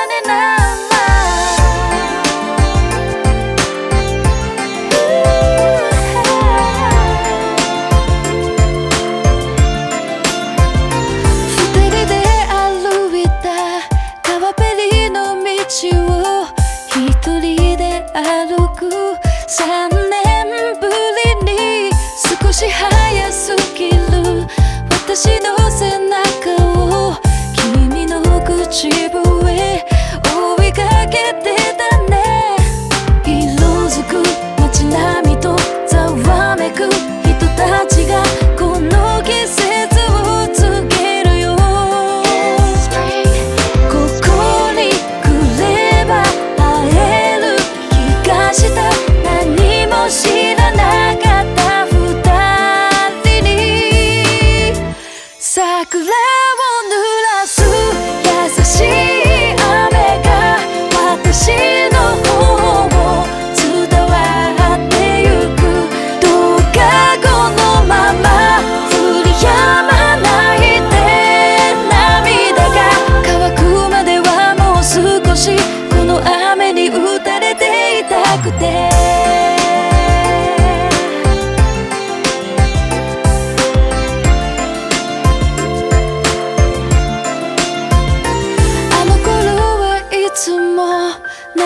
running out.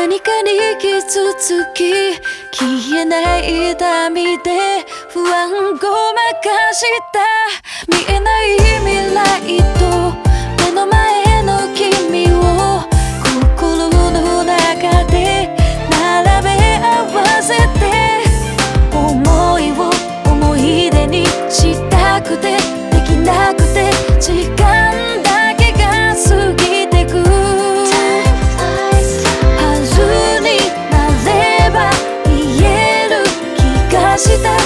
何かに傷つき消えない痛みで不安ごまかした。見えした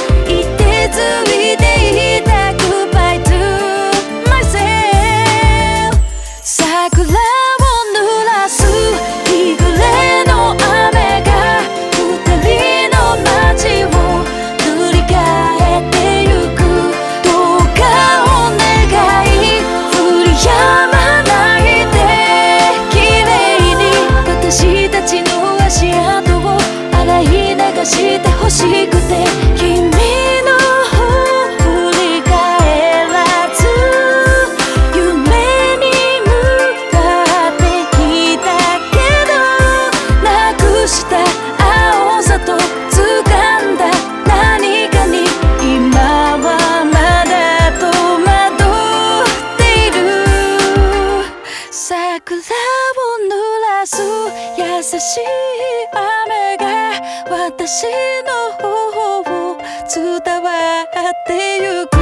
した青さと掴んだ何かに今はまだ戸惑っている。桜を濡らす優しい雨が私の方を伝わってゆく。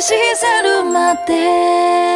消し去るまで。